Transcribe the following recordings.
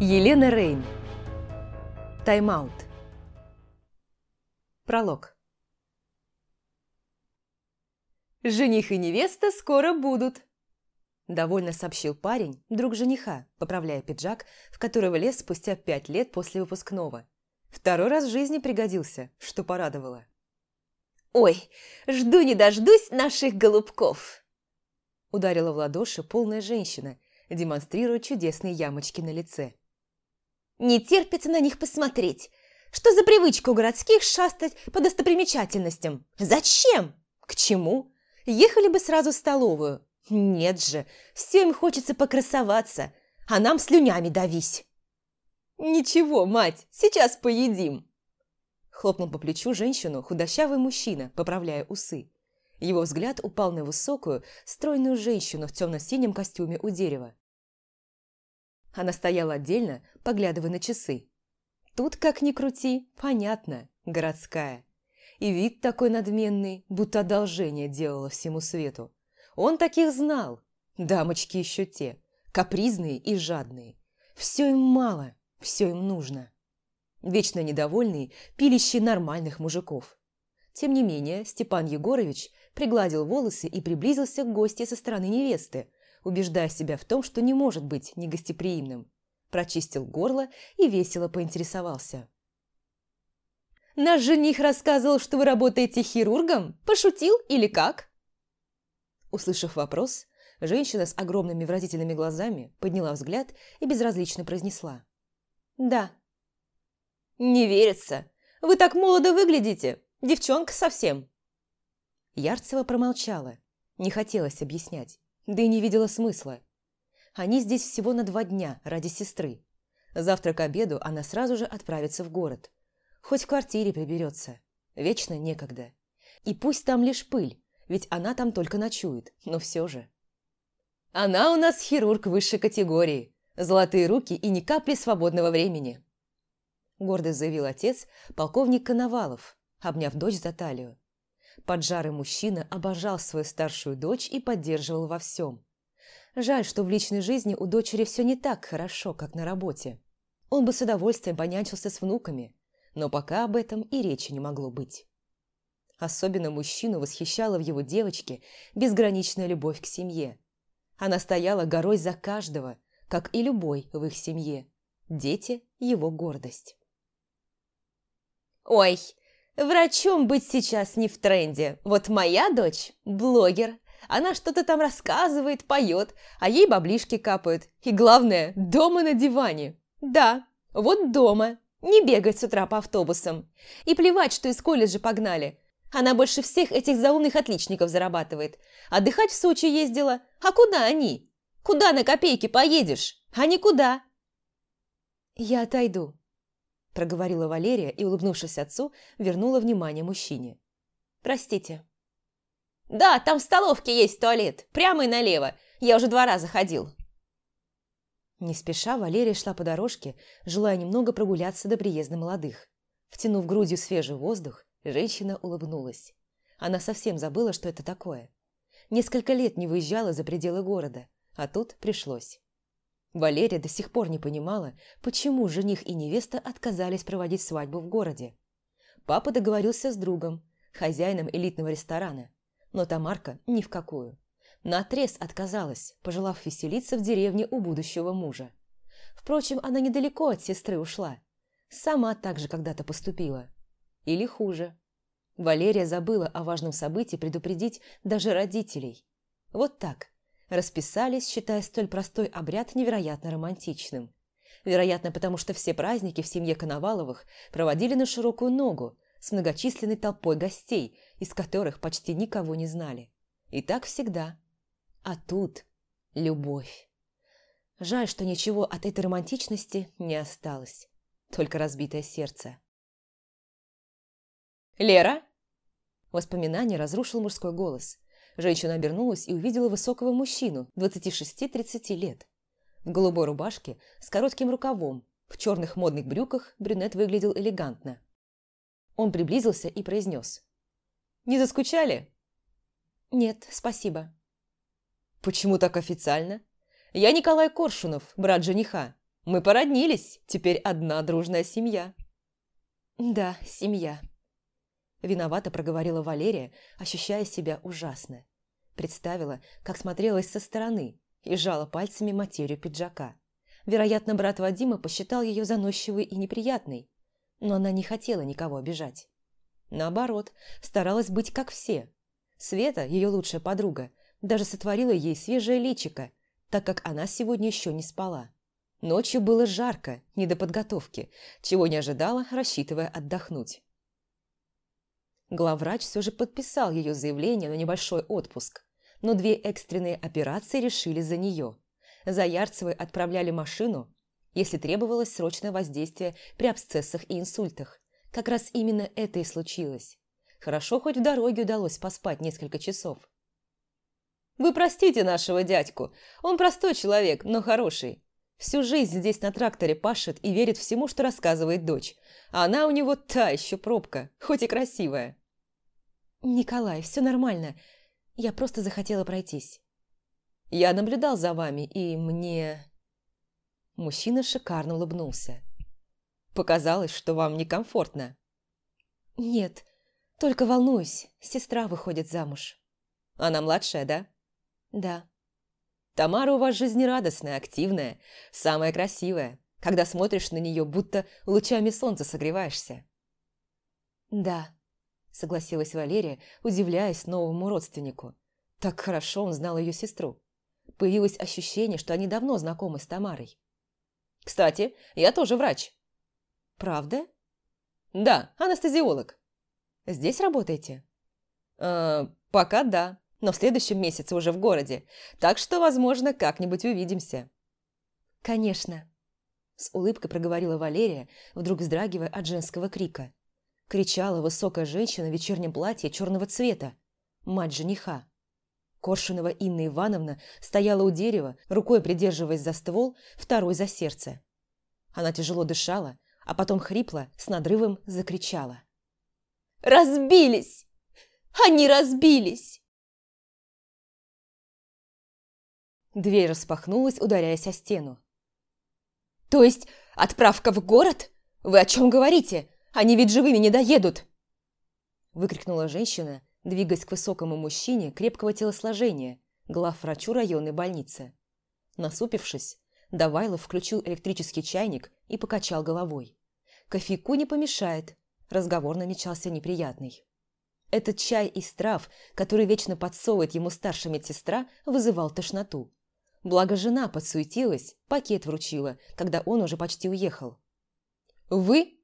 Елена Рейн. Тайм-аут. Пролог. «Жених и невеста скоро будут», – довольно сообщил парень, друг жениха, поправляя пиджак, в который влез спустя пять лет после выпускного. Второй раз в жизни пригодился, что порадовало. «Ой, жду не дождусь наших голубков!» Ударила в ладоши полная женщина, демонстрируя чудесные ямочки на лице. «Не терпится на них посмотреть. Что за привычка у городских шастать по достопримечательностям? Зачем? К чему? Ехали бы сразу в столовую. Нет же, всем хочется покрасоваться, а нам слюнями давись». «Ничего, мать, сейчас поедим!» Хлопнул по плечу женщину худощавый мужчина, поправляя усы. Его взгляд упал на высокую, стройную женщину в темно-синем костюме у дерева. Она стояла отдельно, поглядывая на часы. Тут, как ни крути, понятно, городская. И вид такой надменный, будто одолжение делала всему свету. Он таких знал. Дамочки еще те, капризные и жадные. Все им мало, все им нужно. Вечно недовольные, пилищи нормальных мужиков. Тем не менее, Степан Егорович пригладил волосы и приблизился к гости со стороны невесты, убеждая себя в том, что не может быть негостеприимным. Прочистил горло и весело поинтересовался. «Наш жених рассказывал, что вы работаете хирургом? Пошутил или как?» Услышав вопрос, женщина с огромными выразительными глазами подняла взгляд и безразлично произнесла. «Да». «Не верится. Вы так молодо выглядите. Девчонка совсем». Ярцева промолчала. Не хотелось объяснять, да и не видела смысла. Они здесь всего на два дня ради сестры. Завтра к обеду она сразу же отправится в город. Хоть в квартире приберется. Вечно некогда. И пусть там лишь пыль, ведь она там только ночует, но все же. Она у нас хирург высшей категории. Золотые руки и ни капли свободного времени. Гордо заявил отец, полковник Коновалов, обняв дочь за талию. Поджарый мужчина обожал свою старшую дочь и поддерживал во всем. Жаль, что в личной жизни у дочери все не так хорошо, как на работе. Он бы с удовольствием понянчился с внуками, но пока об этом и речи не могло быть. Особенно мужчину восхищала в его девочке безграничная любовь к семье. Она стояла горой за каждого, как и любой в их семье. Дети – его гордость. «Ой, Врачом быть сейчас не в тренде. Вот моя дочь – блогер. Она что-то там рассказывает, поет, а ей баблишки капают. И главное, дома на диване. Да, вот дома. Не бегать с утра по автобусам. И плевать, что из колледжа погнали. Она больше всех этих заумных отличников зарабатывает. Отдыхать в Сочи ездила. А куда они? Куда на копейки поедешь? А никуда. Я отойду проговорила Валерия и, улыбнувшись отцу, вернула внимание мужчине. «Простите». «Да, там в столовке есть туалет, прямо и налево. Я уже два раза ходил». Не спеша Валерия шла по дорожке, желая немного прогуляться до приезда молодых. Втянув грудью свежий воздух, женщина улыбнулась. Она совсем забыла, что это такое. Несколько лет не выезжала за пределы города, а тут пришлось. Валерия до сих пор не понимала, почему жених и невеста отказались проводить свадьбу в городе. Папа договорился с другом, хозяином элитного ресторана, но Тамарка ни в какую. Наотрез отказалась, пожелав веселиться в деревне у будущего мужа. Впрочем, она недалеко от сестры ушла. Сама так же когда-то поступила. Или хуже. Валерия забыла о важном событии предупредить даже родителей. Вот так, расписались, считая столь простой обряд невероятно романтичным. Вероятно, потому что все праздники в семье Коноваловых проводили на широкую ногу с многочисленной толпой гостей, из которых почти никого не знали. И так всегда. А тут любовь. Жаль, что ничего от этой романтичности не осталось. Только разбитое сердце. «Лера?» Воспоминание разрушил мужской голос. Женщина обернулась и увидела высокого мужчину, 26-30 лет. В голубой рубашке, с коротким рукавом, в черных модных брюках брюнет выглядел элегантно. Он приблизился и произнес. «Не заскучали?» «Нет, спасибо». «Почему так официально?» «Я Николай Коршунов, брат жениха. Мы породнились, теперь одна дружная семья». «Да, семья», – виновато проговорила Валерия, ощущая себя ужасно. Представила, как смотрелась со стороны и сжала пальцами материю пиджака. Вероятно, брат Вадима посчитал ее заносчивой и неприятной, но она не хотела никого обижать. Наоборот, старалась быть как все. Света, ее лучшая подруга, даже сотворила ей свежее личико, так как она сегодня еще не спала. Ночью было жарко, не до подготовки, чего не ожидала, рассчитывая отдохнуть. Главврач все же подписал ее заявление на небольшой отпуск, но две экстренные операции решили за нее. За отправляли машину, если требовалось срочное воздействие при абсцессах и инсультах. Как раз именно это и случилось. Хорошо, хоть в дороге удалось поспать несколько часов. «Вы простите нашего дядьку, он простой человек, но хороший. Всю жизнь здесь на тракторе пашет и верит всему, что рассказывает дочь. А она у него та еще пробка, хоть и красивая. «Николай, все нормально. Я просто захотела пройтись». «Я наблюдал за вами, и мне...» Мужчина шикарно улыбнулся. «Показалось, что вам некомфортно». «Нет, только волнуюсь. Сестра выходит замуж». «Она младшая, да?» «Да». Тамара у вас жизнерадостная, активная, самая красивая. Когда смотришь на нее, будто лучами солнца согреваешься. «Да», – согласилась Валерия, удивляясь новому родственнику. Так хорошо он знал ее сестру. Появилось ощущение, что они давно знакомы с Тамарой. «Кстати, я тоже врач». «Правда?» «Да, анестезиолог». «Здесь работаете?» «Э, «Пока да но в следующем месяце уже в городе, так что, возможно, как-нибудь увидимся». «Конечно», – с улыбкой проговорила Валерия, вдруг вздрагивая от женского крика. Кричала высокая женщина в вечернем платье черного цвета, мать жениха. Коршунова Инна Ивановна стояла у дерева, рукой придерживаясь за ствол, второй за сердце. Она тяжело дышала, а потом хрипло, с надрывом закричала. «Разбились! Они разбились!» Дверь распахнулась, ударяясь о стену. «То есть отправка в город? Вы о чем говорите? Они ведь живыми не доедут!» Выкрикнула женщина, двигаясь к высокому мужчине крепкого телосложения, главврачу районной больницы. Насупившись, Давайлов включил электрический чайник и покачал головой. Кофейку не помешает, разговор намечался неприятный. Этот чай из трав, который вечно подсовывает ему старшая медсестра, вызывал тошноту. Благо жена подсуетилась, пакет вручила, когда он уже почти уехал. «Вы?»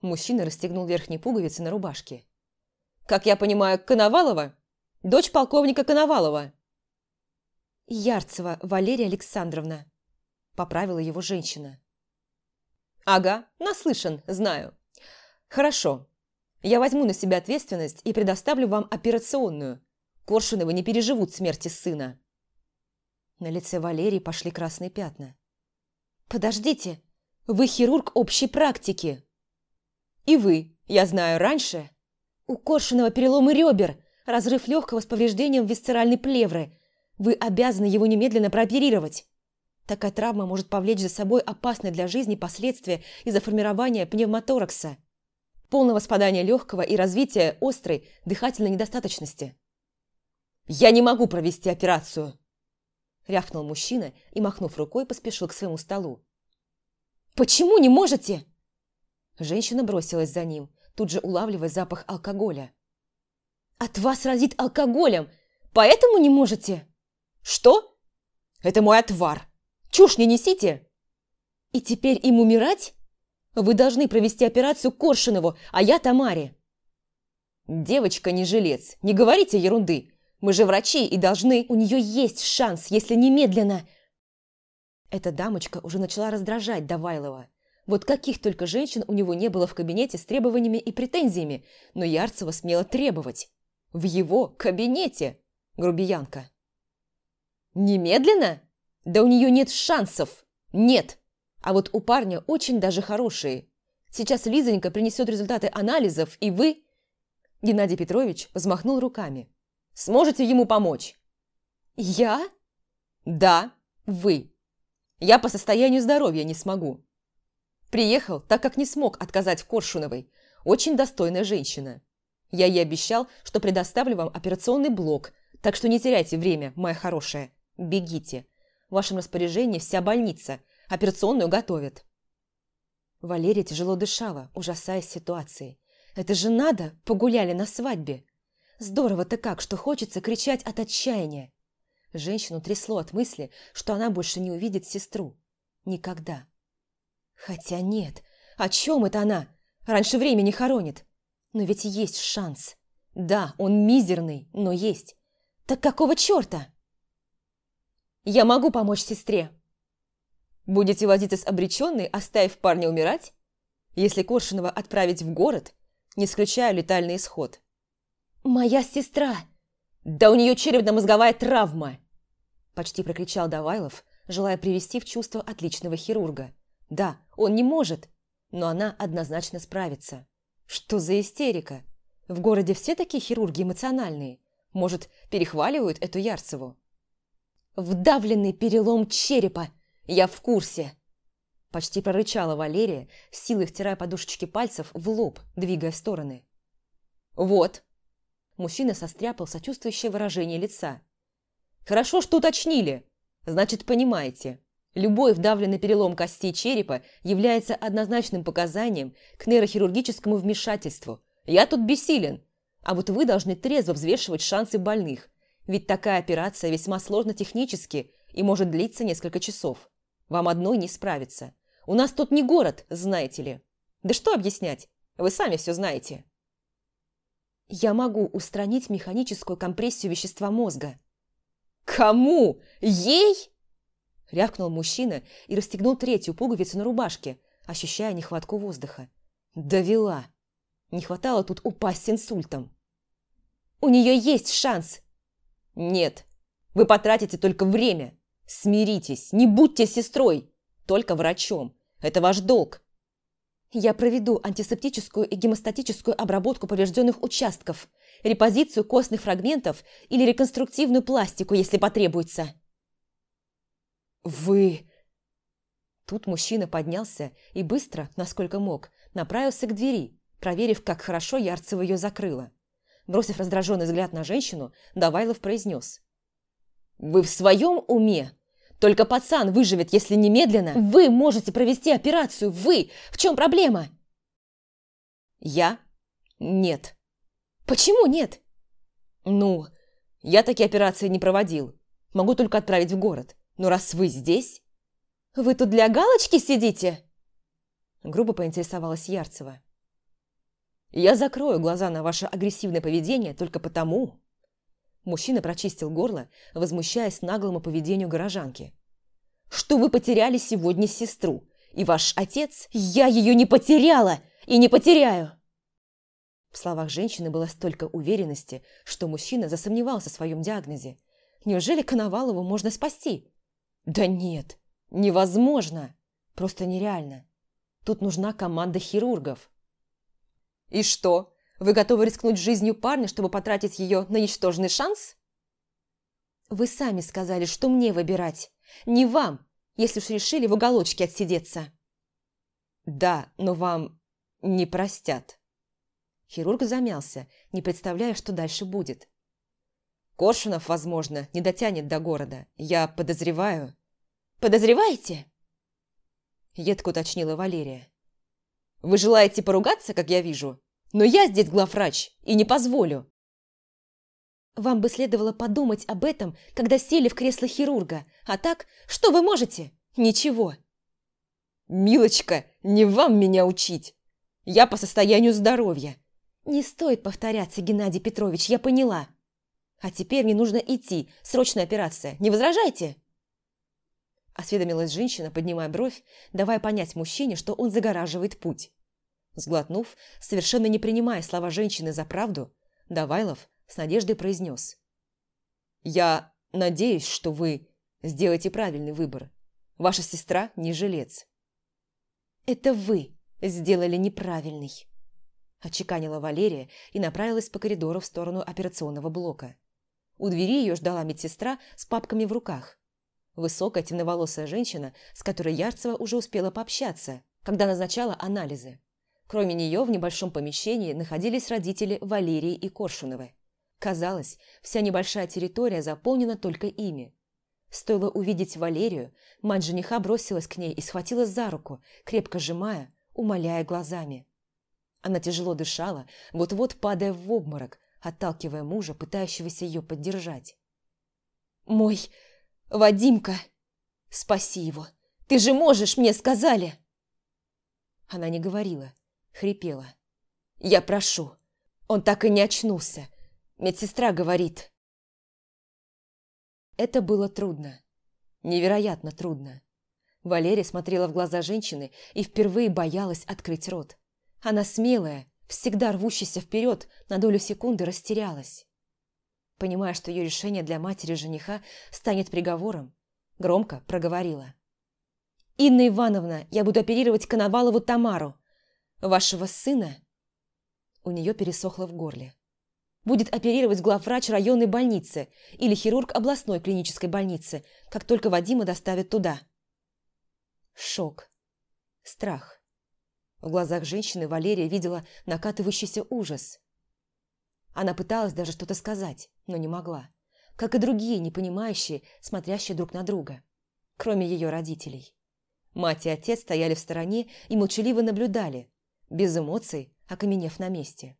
Мужчина расстегнул верхние пуговицы на рубашке. «Как я понимаю, Коновалова? Дочь полковника Коновалова?» «Ярцева Валерия Александровна», – поправила его женщина. «Ага, наслышан, знаю. Хорошо. Я возьму на себя ответственность и предоставлю вам операционную. Коршуновы не переживут смерти сына». На лице Валерии пошли красные пятна. «Подождите, вы хирург общей практики!» «И вы, я знаю, раньше...» «У Коршунова переломы ребер, разрыв легкого с повреждением висцеральной плевры. Вы обязаны его немедленно прооперировать. Такая травма может повлечь за собой опасные для жизни последствия из-за формирования пневмоторакса, полного спадания легкого и развития острой дыхательной недостаточности». «Я не могу провести операцию!» рявкнул мужчина и, махнув рукой, поспешил к своему столу. «Почему не можете?» Женщина бросилась за ним, тут же улавливая запах алкоголя. «От вас разит алкоголем, поэтому не можете?» «Что? Это мой отвар! Чушь не несите!» «И теперь им умирать? Вы должны провести операцию Коршунову, а я Тамаре!» «Девочка не жилец, не говорите ерунды! Мы же врачи и должны... У нее есть шанс, если немедленно...» Эта дамочка уже начала раздражать Давайлова. Вот каких только женщин у него не было в кабинете с требованиями и претензиями, но Ярцева смело требовать. В его кабинете, грубиянка. «Немедленно? Да у нее нет шансов! Нет! А вот у парня очень даже хорошие. Сейчас Лизонька принесет результаты анализов, и вы...» Геннадий Петрович взмахнул руками. Сможете ему помочь?» «Я?» «Да, вы. Я по состоянию здоровья не смогу. Приехал, так как не смог отказать Коршуновой. Очень достойная женщина. Я ей обещал, что предоставлю вам операционный блок, так что не теряйте время, моя хорошая. Бегите. В вашем распоряжении вся больница. Операционную готовят. Валерия тяжело дышала, ужасаясь ситуации. Это же надо, погуляли на свадьбе. Здорово-то как, что хочется кричать от отчаяния. Женщину трясло от мысли, что она больше не увидит сестру. Никогда. Хотя нет, о чем это она? Раньше времени хоронит. Но ведь есть шанс. Да, он мизерный, но есть. Так какого черта? Я могу помочь сестре. Будете возиться с обреченной, оставив парня умирать? Если Коршунова отправить в город, не исключаю летальный исход. «Моя сестра!» «Да у нее черепно-мозговая травма!» Почти прокричал Давайлов, желая привести в чувство отличного хирурга. «Да, он не может, но она однозначно справится. Что за истерика? В городе все такие хирурги эмоциональные. Может, перехваливают эту Ярцеву?» «Вдавленный перелом черепа! Я в курсе!» Почти прорычала Валерия, силой втирая подушечки пальцев в лоб, двигая в стороны. «Вот!» Мужчина состряпал сочувствующее выражение лица. «Хорошо, что уточнили. Значит, понимаете. Любой вдавленный перелом костей черепа является однозначным показанием к нейрохирургическому вмешательству. Я тут бессилен. А вот вы должны трезво взвешивать шансы больных. Ведь такая операция весьма сложна технически и может длиться несколько часов. Вам одной не справиться. У нас тут не город, знаете ли. Да что объяснять? Вы сами все знаете. Я могу устранить механическую компрессию вещества мозга. Кому? Ей? Рявкнул мужчина и расстегнул третью пуговицу на рубашке, ощущая нехватку воздуха. Довела. Не хватало тут упасть с инсультом. У нее есть шанс. Нет, вы потратите только время. Смиритесь, не будьте сестрой, только врачом. Это ваш долг. Я проведу антисептическую и гемостатическую обработку поврежденных участков, репозицию костных фрагментов или реконструктивную пластику, если потребуется. Вы... Тут мужчина поднялся и быстро, насколько мог, направился к двери, проверив, как хорошо Ярцева ее закрыла. Бросив раздраженный взгляд на женщину, Давайлов произнес. «Вы в своем уме? Только пацан выживет, если немедленно. Вы можете провести операцию, вы! В чем проблема?» «Я? Нет». «Почему нет?» «Ну, я такие операции не проводил. Могу только отправить в город. Но раз вы здесь...» «Вы тут для галочки сидите?» Грубо поинтересовалась Ярцева. «Я закрою глаза на ваше агрессивное поведение только потому, Мужчина прочистил горло, возмущаясь наглому поведению горожанки. «Что вы потеряли сегодня сестру? И ваш отец? Я ее не потеряла и не потеряю!» В словах женщины было столько уверенности, что мужчина засомневался в своем диагнозе. Неужели Коновалову можно спасти? Да нет, невозможно. Просто нереально. Тут нужна команда хирургов. «И что, вы готовы рискнуть жизнью парня, чтобы потратить ее на ничтожный шанс? Вы сами сказали, что мне выбирать. Не вам, если уж решили в уголочке отсидеться. Да, но вам не простят. Хирург замялся, не представляя, что дальше будет. Коршунов, возможно, не дотянет до города. Я подозреваю. Подозреваете? Едко уточнила Валерия. Вы желаете поругаться, как я вижу? Но я здесь главврач и не позволю. Вам бы следовало подумать об этом, когда сели в кресло хирурга. А так, что вы можете? Ничего. Милочка, не вам меня учить. Я по состоянию здоровья. Не стоит повторяться, Геннадий Петрович, я поняла. А теперь мне нужно идти. Срочная операция. Не возражайте? Осведомилась женщина, поднимая бровь, давая понять мужчине, что он загораживает путь. Сглотнув, совершенно не принимая слова женщины за правду, Давайлов с надеждой произнес. «Я надеюсь, что вы сделаете правильный выбор. Ваша сестра не жилец». «Это вы сделали неправильный», – отчеканила Валерия и направилась по коридору в сторону операционного блока. У двери ее ждала медсестра с папками в руках. Высокая темноволосая женщина, с которой Ярцева уже успела пообщаться, когда назначала анализы. Кроме нее в небольшом помещении находились родители Валерии и Коршуновой. Казалось, вся небольшая территория заполнена только ими. Стоило увидеть Валерию, мать жениха бросилась к ней и схватила за руку, крепко сжимая, умоляя глазами. Она тяжело дышала, вот-вот падая в обморок, отталкивая мужа, пытающегося ее поддержать. «Мой Вадимка! Спаси его! Ты же можешь, мне сказали!» Она не говорила, хрипела. «Я прошу. Он так и не очнулся. Медсестра говорит». Это было трудно. Невероятно трудно. Валерия смотрела в глаза женщины и впервые боялась открыть рот. Она смелая, всегда рвущаяся вперед, на долю секунды растерялась. Понимая, что ее решение для матери жениха станет приговором, громко проговорила. «Инна Ивановна, я буду оперировать Коновалову Тамару. Вашего сына...» У нее пересохло в горле. «Будет оперировать главврач районной больницы или хирург областной клинической больницы, как только Вадима доставят туда». Шок. Страх. В глазах женщины Валерия видела накатывающийся ужас. Она пыталась даже что-то сказать, но не могла. Как и другие, непонимающие, смотрящие друг на друга. Кроме ее родителей. Мать и отец стояли в стороне и молчаливо наблюдали, без эмоций, окаменев на месте.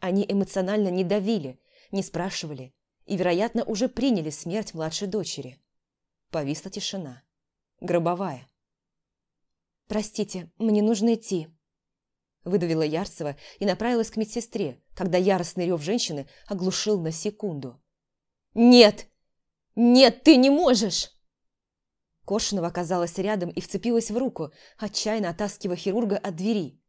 Они эмоционально не давили, не спрашивали и, вероятно, уже приняли смерть младшей дочери. Повисла тишина. Гробовая. «Простите, мне нужно идти», выдавила Ярцева и направилась к медсестре, когда яростный рев женщины оглушил на секунду. «Нет! Нет, ты не можешь!» Коршунова оказалась рядом и вцепилась в руку, отчаянно оттаскивая хирурга от двери.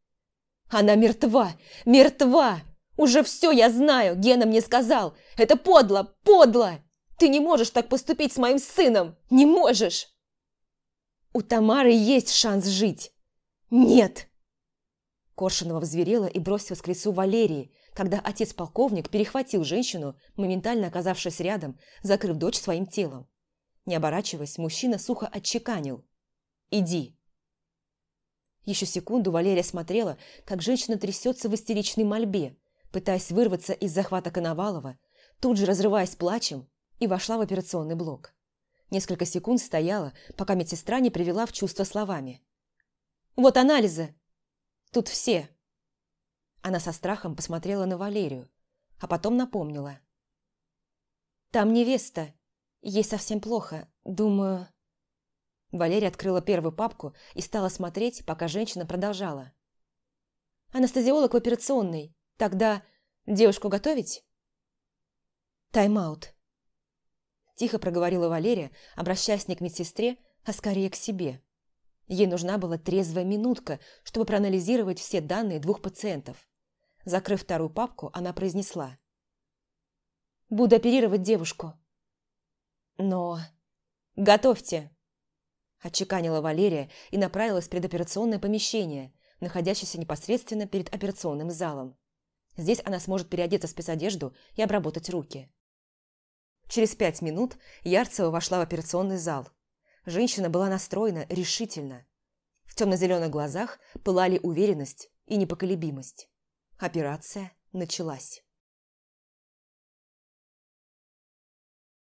«Она мертва! Мертва! Уже все я знаю! Гена мне сказал! Это подло! Подло! Ты не можешь так поступить с моим сыном! Не можешь!» «У Тамары есть шанс жить!» «Нет!» Коршунова взверела и бросилась к лицу Валерии, когда отец-полковник перехватил женщину, моментально оказавшись рядом, закрыв дочь своим телом. Не оборачиваясь, мужчина сухо отчеканил. «Иди». Еще секунду Валерия смотрела, как женщина трясется в истеричной мольбе, пытаясь вырваться из захвата Коновалова, тут же разрываясь плачем, и вошла в операционный блок. Несколько секунд стояла, пока медсестра не привела в чувство словами. «Вот анализы!» Тут все». Она со страхом посмотрела на Валерию, а потом напомнила. «Там невеста. Ей совсем плохо. Думаю...» Валерия открыла первую папку и стала смотреть, пока женщина продолжала. «Анестезиолог в операционной. Тогда девушку готовить?» «Тайм-аут», – тихо проговорила Валерия, обращаясь не к медсестре, а скорее к себе. Ей нужна была трезвая минутка, чтобы проанализировать все данные двух пациентов. Закрыв вторую папку, она произнесла. «Буду оперировать девушку». «Но...» «Готовьте!» Отчеканила Валерия и направилась в предоперационное помещение, находящееся непосредственно перед операционным залом. Здесь она сможет переодеться в спецодежду и обработать руки. Через пять минут Ярцева вошла в операционный зал. Женщина была настроена решительно. В темно-зеленых глазах пылали уверенность и непоколебимость. Операция началась.